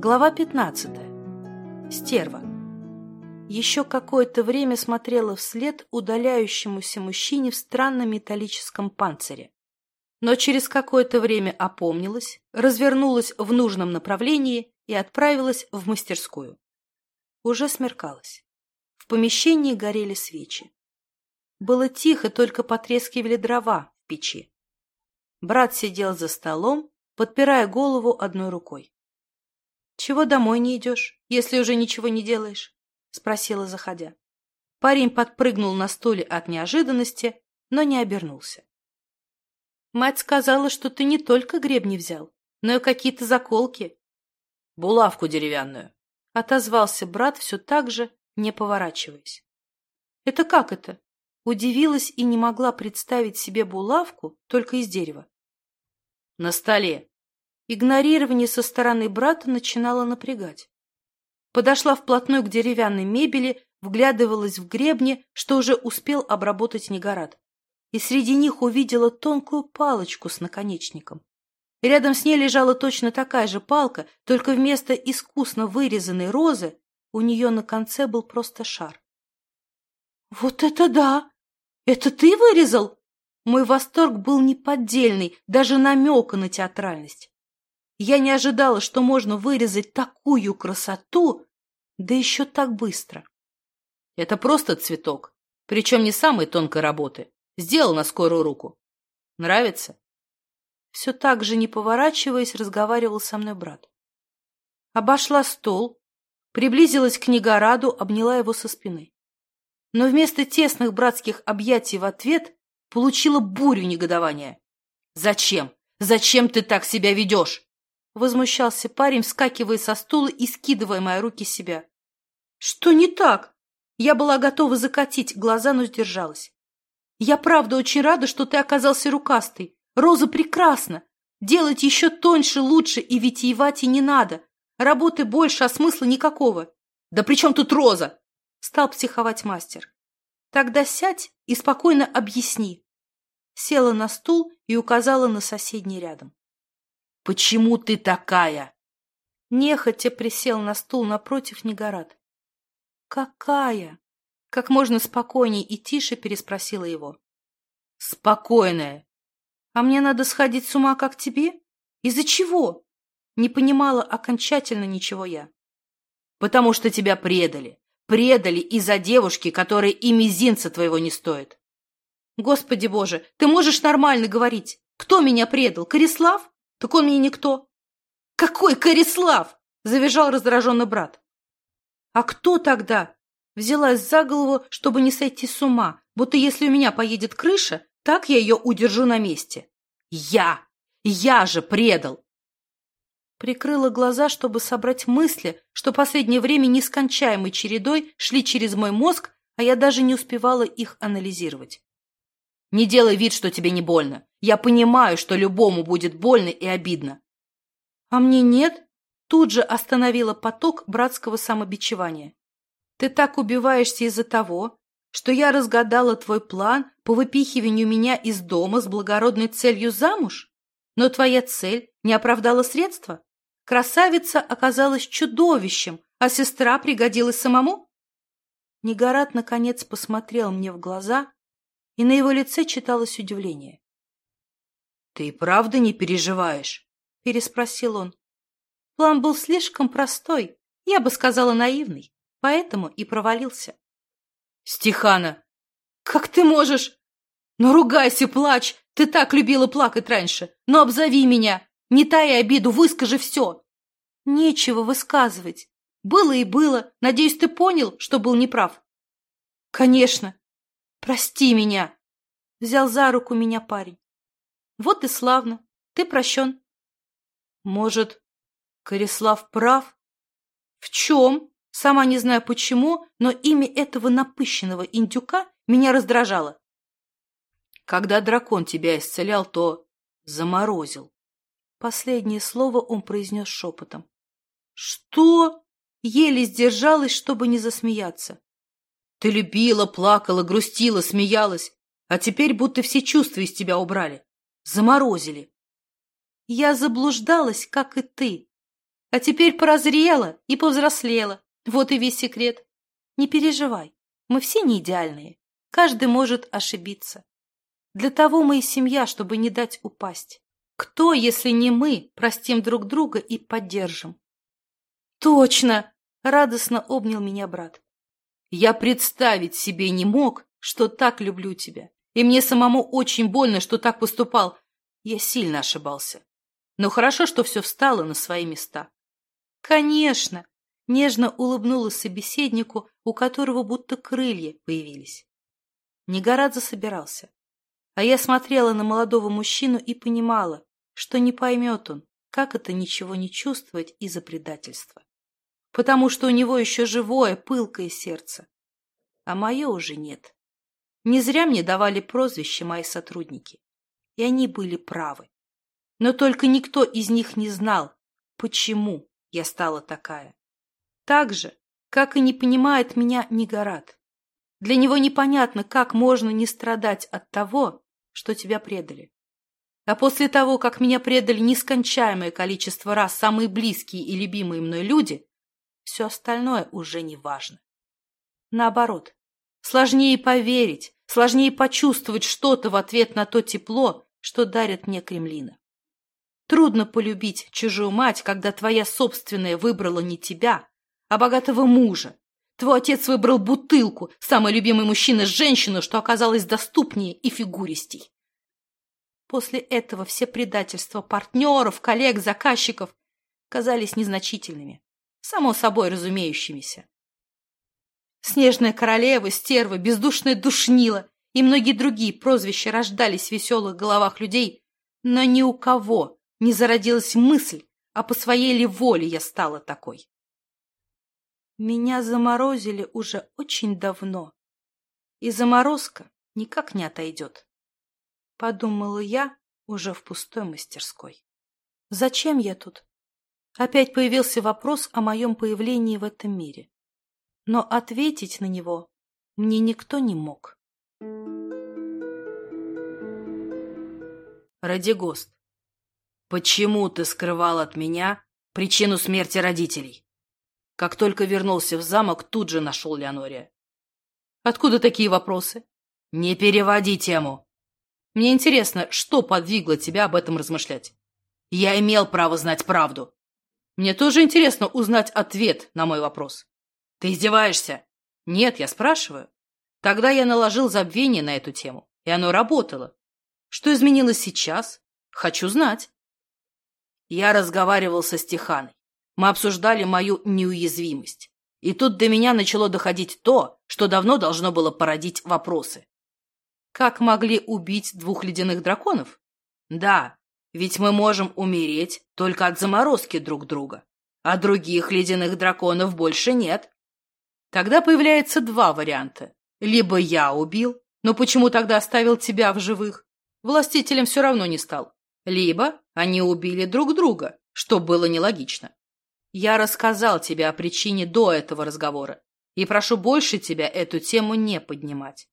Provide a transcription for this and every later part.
Глава 15. Стерва. Еще какое-то время смотрела вслед удаляющемуся мужчине в странном металлическом панцире. Но через какое-то время опомнилась, развернулась в нужном направлении и отправилась в мастерскую. Уже смеркалось. В помещении горели свечи. Было тихо, только потрескивали дрова в печи. Брат сидел за столом, подпирая голову одной рукой. «Чего домой не идешь, если уже ничего не делаешь?» — спросила, заходя. Парень подпрыгнул на стуле от неожиданности, но не обернулся. «Мать сказала, что ты не только гребни взял, но и какие-то заколки». «Булавку деревянную», — отозвался брат все так же, не поворачиваясь. «Это как это?» Удивилась и не могла представить себе булавку только из дерева. «На столе», Игнорирование со стороны брата начинало напрягать. Подошла вплотную к деревянной мебели, вглядывалась в гребни, что уже успел обработать Негорат. И среди них увидела тонкую палочку с наконечником. Рядом с ней лежала точно такая же палка, только вместо искусно вырезанной розы у нее на конце был просто шар. «Вот это да! Это ты вырезал?» Мой восторг был неподдельный, даже намека на театральность. Я не ожидала, что можно вырезать такую красоту, да еще так быстро. Это просто цветок, причем не самой тонкой работы. Сделал на скорую руку. Нравится? Все так же, не поворачиваясь, разговаривал со мной брат. Обошла стол, приблизилась к Негораду, обняла его со спины. Но вместо тесных братских объятий в ответ получила бурю негодования. «Зачем? Зачем ты так себя ведешь?» Возмущался парень, вскакивая со стула и скидывая мои руки себя. Что не так? Я была готова закатить глаза, но сдержалась. Я правда очень рада, что ты оказался рукастый. Роза прекрасна. Делать еще тоньше, лучше и витиевать и не надо. Работы больше, а смысла никакого. Да при чем тут Роза? Стал психовать мастер. Тогда сядь и спокойно объясни. Села на стул и указала на соседний рядом. Почему ты такая? Нехотя присел на стул напротив Негорат. Какая? Как можно спокойней и тише переспросила его. Спокойная. А мне надо сходить с ума, как тебе? Из-за чего? Не понимала окончательно ничего я. Потому что тебя предали. Предали из-за девушки, которая и мизинца твоего не стоит. Господи боже, ты можешь нормально говорить. Кто меня предал? Корислав? Так он мне никто. Какой Корислав? Завизжал раздраженный брат. А кто тогда? Взялась за голову, чтобы не сойти с ума, будто если у меня поедет крыша, так я ее удержу на месте. Я! Я же предал! Прикрыла глаза, чтобы собрать мысли, что последнее время нескончаемой чередой шли через мой мозг, а я даже не успевала их анализировать. Не делай вид, что тебе не больно. Я понимаю, что любому будет больно и обидно. А мне нет? Тут же остановила поток братского самобичевания. Ты так убиваешься из-за того, что я разгадала твой план по выпихиванию меня из дома с благородной целью замуж? Но твоя цель не оправдала средства? Красавица оказалась чудовищем, а сестра пригодилась самому? Негорат, наконец, посмотрел мне в глаза и на его лице читалось удивление. — Ты правда не переживаешь? — переспросил он. План был слишком простой, я бы сказала наивный, поэтому и провалился. — Стихана! Как ты можешь? Ну, ругайся, плачь! Ты так любила плакать раньше! Но обзови меня! Не тай обиду, выскажи все! Нечего высказывать. Было и было. Надеюсь, ты понял, что был неправ? Конечно. Прости меня!» Взял за руку меня парень. «Вот и славно. Ты прощен». «Может, Корислав прав?» «В чем?» Сама не знаю почему, но имя этого напыщенного индюка меня раздражало. Когда дракон тебя исцелял, то заморозил. Последнее слово он произнес шепотом. «Что?» Еле сдержалась, чтобы не засмеяться. Ты любила, плакала, грустила, смеялась, а теперь будто все чувства из тебя убрали. Заморозили. Я заблуждалась, как и ты. А теперь прозрела и повзрослела. Вот и весь секрет. Не переживай, мы все не идеальные. Каждый может ошибиться. Для того мы и семья, чтобы не дать упасть. Кто, если не мы, простим друг друга и поддержим? Точно! Радостно обнял меня брат. Я представить себе не мог, что так люблю тебя. И мне самому очень больно, что так поступал. Я сильно ошибался. Но хорошо, что все встало на свои места. Конечно! Нежно улыбнулась собеседнику, у которого будто крылья появились. Негорадзе собирался. А я смотрела на молодого мужчину и понимала, что не поймет он, как это ничего не чувствовать из-за предательства. Потому что у него еще живое, пылкое сердце. А мое уже нет. Не зря мне давали прозвище мои сотрудники. И они были правы. Но только никто из них не знал, почему я стала такая. Так же, как и не понимает меня Нигорат. Для него непонятно, как можно не страдать от того, что тебя предали. А после того, как меня предали нескончаемое количество раз самые близкие и любимые мной люди, все остальное уже не важно. Наоборот, сложнее поверить, сложнее почувствовать что-то в ответ на то тепло, что дарит мне Кремлина. Трудно полюбить чужую мать, когда твоя собственная выбрала не тебя, а богатого мужа. Твой отец выбрал бутылку, самый любимый мужчина женщину, что оказалось доступнее и фигуристей. После этого все предательства партнеров, коллег, заказчиков казались незначительными, само собой разумеющимися. Снежная королева, стерва, бездушная душнила и многие другие прозвища рождались в веселых головах людей, но ни у кого не зародилась мысль, а по своей ли воле я стала такой. Меня заморозили уже очень давно, и заморозка никак не отойдет. Подумала я уже в пустой мастерской. Зачем я тут? Опять появился вопрос о моем появлении в этом мире. Но ответить на него мне никто не мог. Радигост, почему ты скрывал от меня причину смерти родителей? Как только вернулся в замок, тут же нашел Леонория. Откуда такие вопросы? Не переводи тему. Мне интересно, что подвигло тебя об этом размышлять? Я имел право знать правду. Мне тоже интересно узнать ответ на мой вопрос. Ты издеваешься? Нет, я спрашиваю. Тогда я наложил забвение на эту тему, и оно работало. Что изменилось сейчас? Хочу знать. Я разговаривал со Стеханой. Мы обсуждали мою неуязвимость. И тут до меня начало доходить то, что давно должно было породить вопросы. Как могли убить двух ледяных драконов? Да, ведь мы можем умереть только от заморозки друг друга, а других ледяных драконов больше нет. Тогда появляется два варианта. Либо я убил, но почему тогда оставил тебя в живых? Властителем все равно не стал. Либо они убили друг друга, что было нелогично. Я рассказал тебе о причине до этого разговора и прошу больше тебя эту тему не поднимать.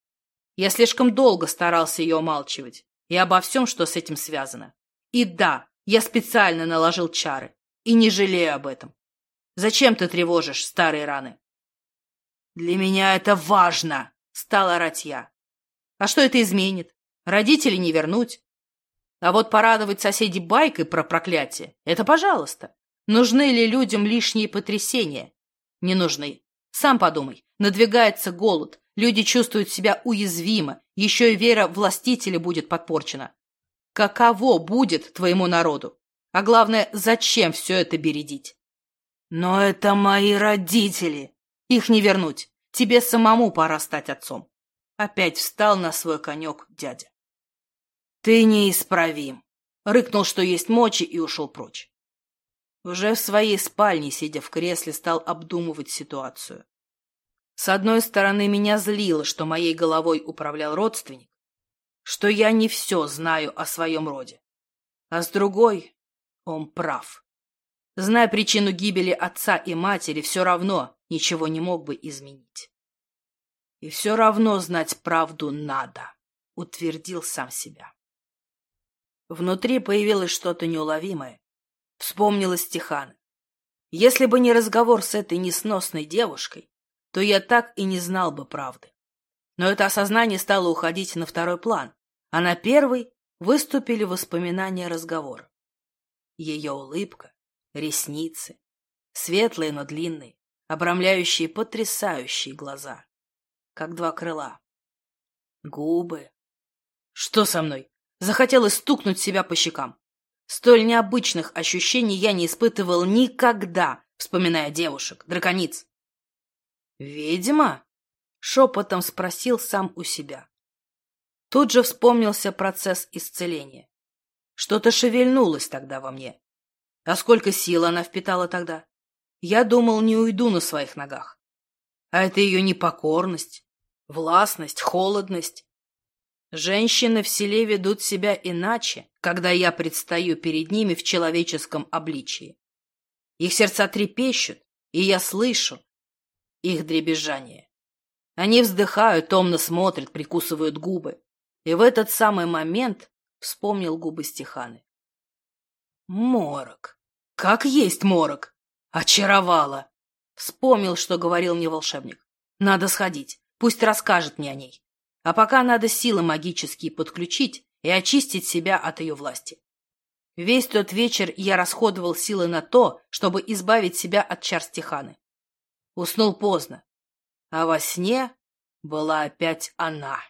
Я слишком долго старался ее умалчивать и обо всем, что с этим связано. И да, я специально наложил чары и не жалею об этом. Зачем ты тревожишь старые раны? Для меня это важно, стала орать я. А что это изменит? Родителей не вернуть. А вот порадовать соседей байкой про проклятие – это пожалуйста. Нужны ли людям лишние потрясения? Не нужны. Сам подумай. Надвигается голод. Люди чувствуют себя уязвимо. Еще и вера властителя будет подпорчена. Каково будет твоему народу? А главное, зачем все это бередить? Но это мои родители. Их не вернуть. Тебе самому пора стать отцом. Опять встал на свой конек дядя. Ты неисправим. Рыкнул, что есть мочи, и ушел прочь. Уже в своей спальне, сидя в кресле, стал обдумывать ситуацию. С одной стороны, меня злило, что моей головой управлял родственник, что я не все знаю о своем роде. А с другой, он прав. Зная причину гибели отца и матери, все равно ничего не мог бы изменить. И все равно знать правду надо, утвердил сам себя. Внутри появилось что-то неуловимое, Вспомнила Стехана. Если бы не разговор с этой несносной девушкой, то я так и не знал бы правды. Но это осознание стало уходить на второй план, а на первый выступили воспоминания разговора. Ее улыбка, ресницы, светлые, но длинные, обрамляющие потрясающие глаза, как два крыла. Губы. Что со мной? Захотелось стукнуть себя по щекам. Столь необычных ощущений я не испытывал никогда, вспоминая девушек, дракониц. «Ведьма?» — шепотом спросил сам у себя. Тут же вспомнился процесс исцеления. Что-то шевельнулось тогда во мне. А сколько сил она впитала тогда? Я думал, не уйду на своих ногах. А это ее непокорность, властность, холодность. Женщины в селе ведут себя иначе, когда я предстаю перед ними в человеческом обличии. Их сердца трепещут, и я слышу их дребезжание. Они вздыхают, томно смотрят, прикусывают губы. И в этот самый момент вспомнил губы Стеханы. Морок. Как есть морок. Очаровала. Вспомнил, что говорил мне волшебник. Надо сходить. Пусть расскажет мне о ней. А пока надо силы магические подключить и очистить себя от ее власти. Весь тот вечер я расходовал силы на то, чтобы избавить себя от чар Стеханы. Уснул поздно, а во сне была опять она.